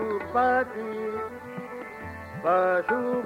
पशुपति पशुपतिनाथ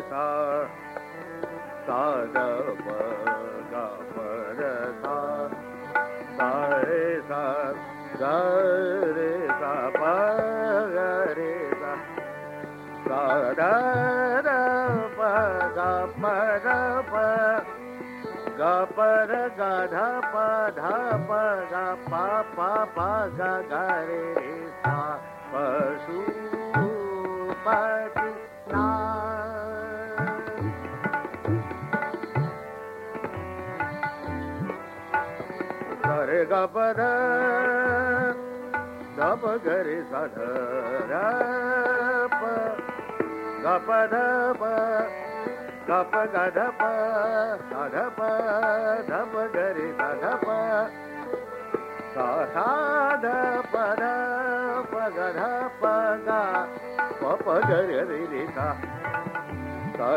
सा सा ग र सा ग सा प ग रे सा सा ध र प, ग प ग प, ग सा। Pashupati Nath re ga pa ra da sadapa, ga sadapa, sa da ra pa ga pa da pa ga pa ga da pa sa da pa da pa ga re sa da pa sa sa da pa da pa ga da pa ga pa pa ga re re sa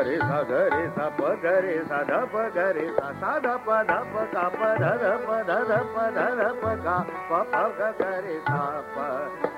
रे सा ग रे सा प ग रे सा ध प ग रे सा सा ध प ध प ग प ध ध प ध ध प ध ध प ग प प ग ग रे सा प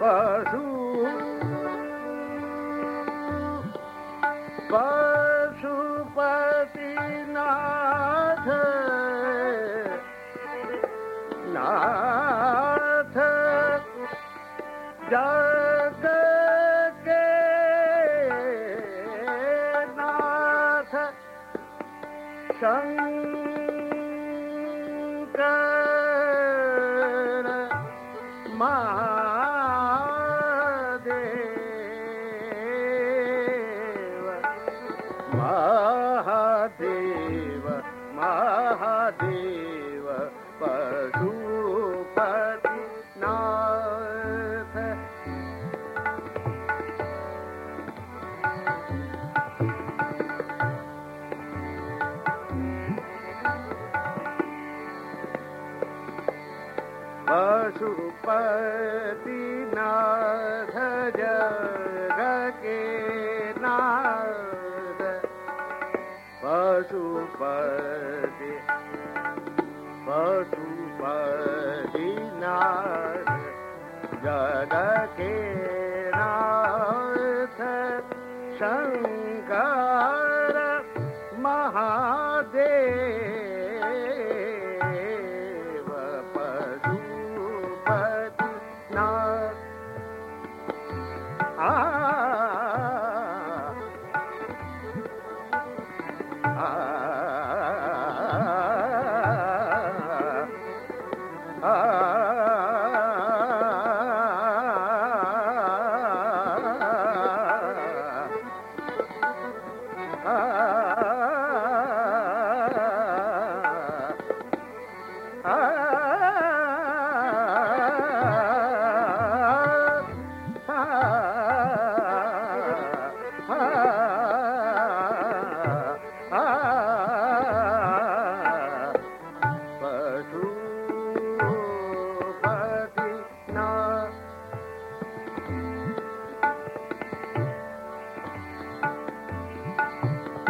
पशु पशुपति नाथ नाथ जा महादेव महादेव पशुपति नाथ पशुपति पशुपति पशुपति नाथ जगत के नाथ शंकर महादेव।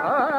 Ah.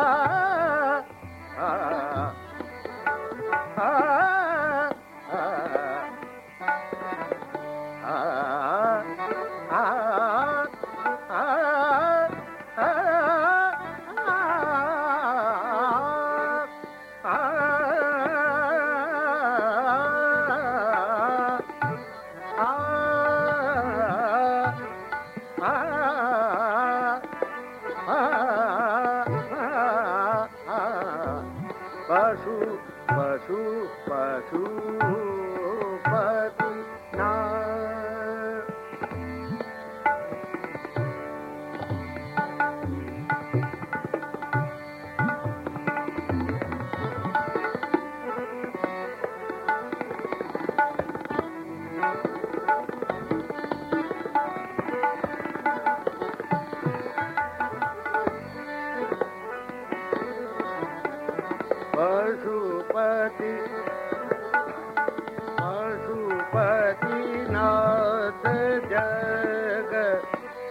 पशु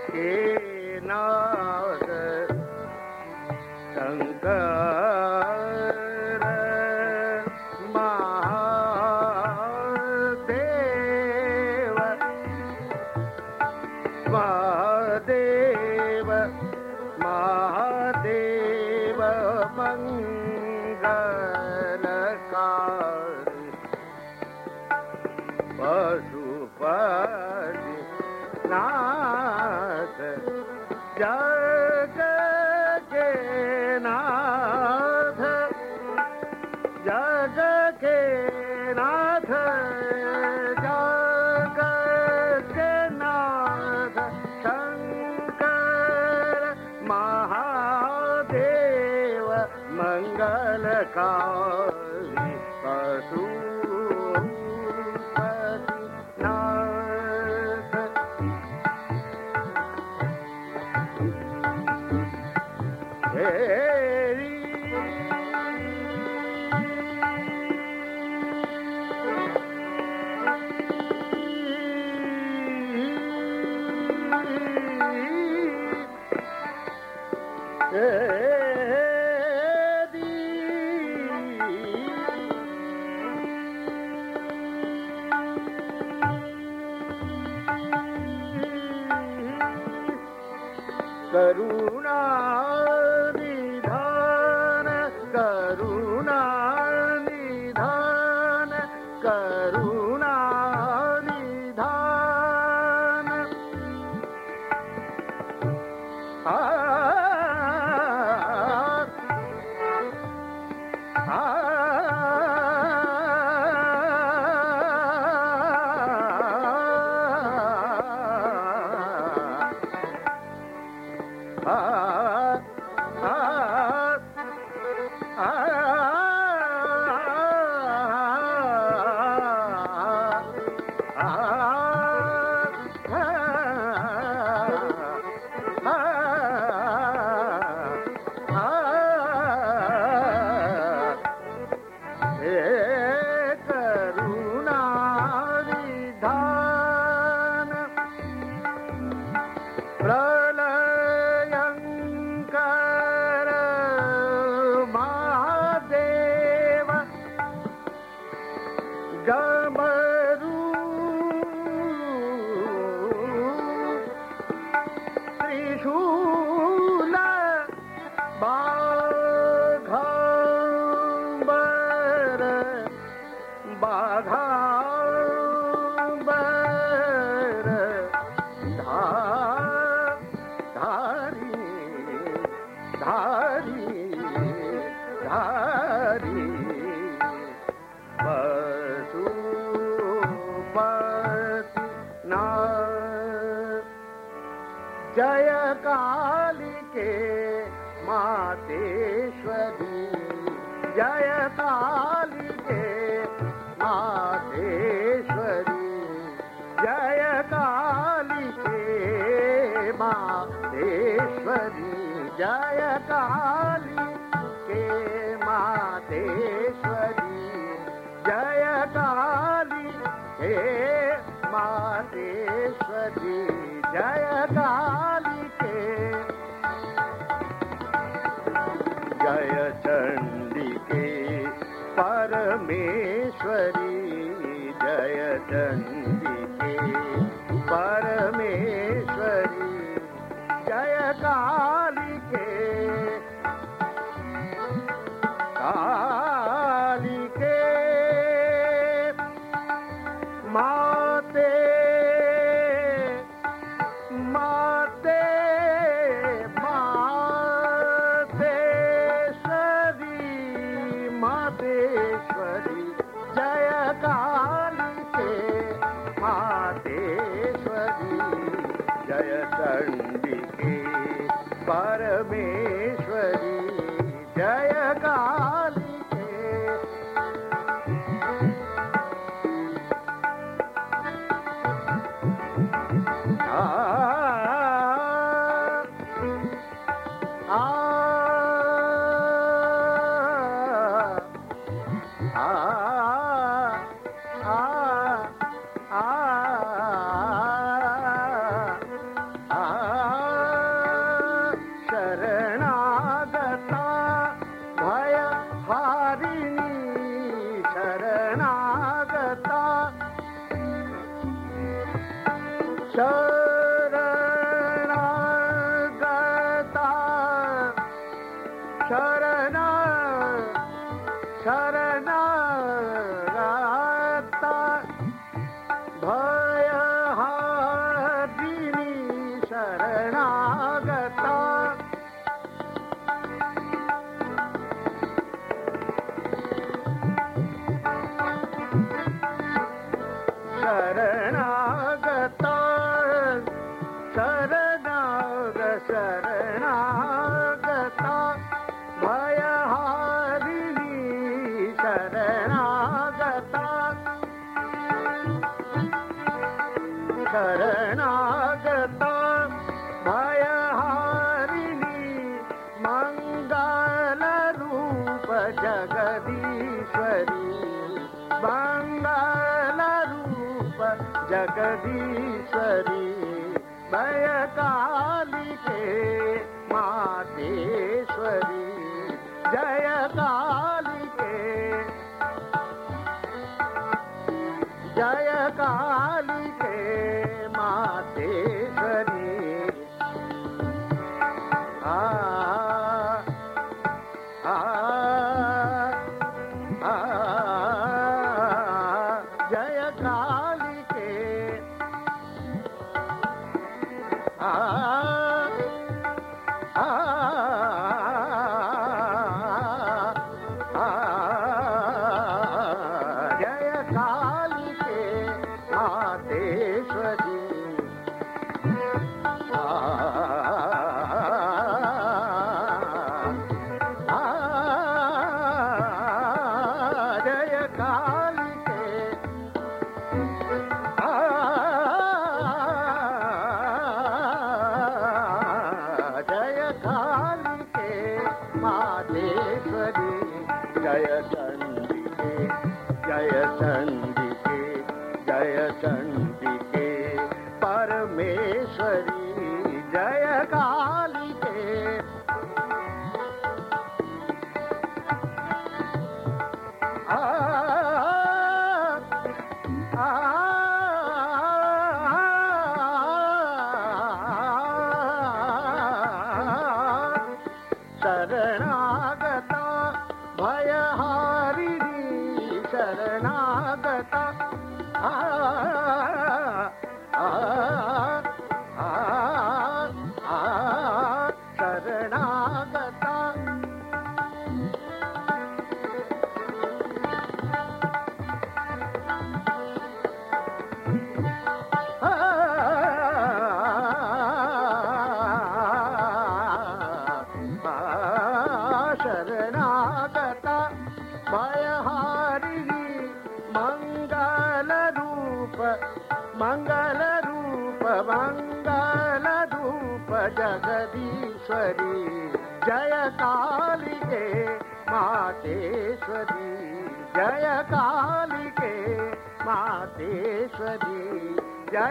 हे नाग शंकर বাধা काली के मातेश्वरी जय काली के मातेश्वरी जय काली हे मातेश्वरी जय sir. जय काले माते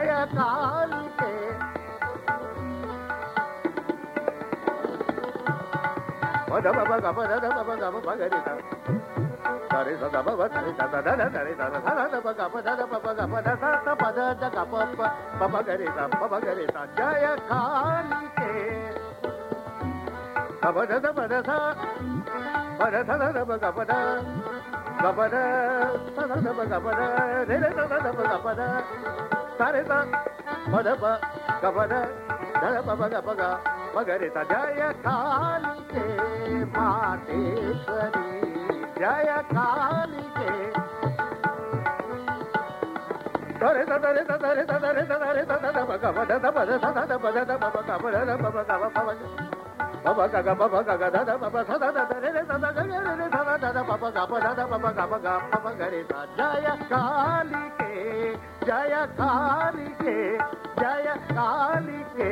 జయ కాళికే గబ ద ద బ ద స బ ద ద ద బ గబ ద గబ ద స ద ద బ గబ the ray ray the the the బ గబ ద సరి ద బ ద బ గబ ద ద బ బ గబ గ మగరి జయ కాళికే మాతేశ్వరి జయ కాళికే దరే దరే దరే దరే దరే దరే బగ బద బద సద బద బద బగ బద బగ గబ బగ బబ గగ బబ గగ దద బబ సద దరే దద గగ రే సద దద బబ గబ దద బబ గబ గ బబ గరి జయ కాళికే जय कालिके जय कालिके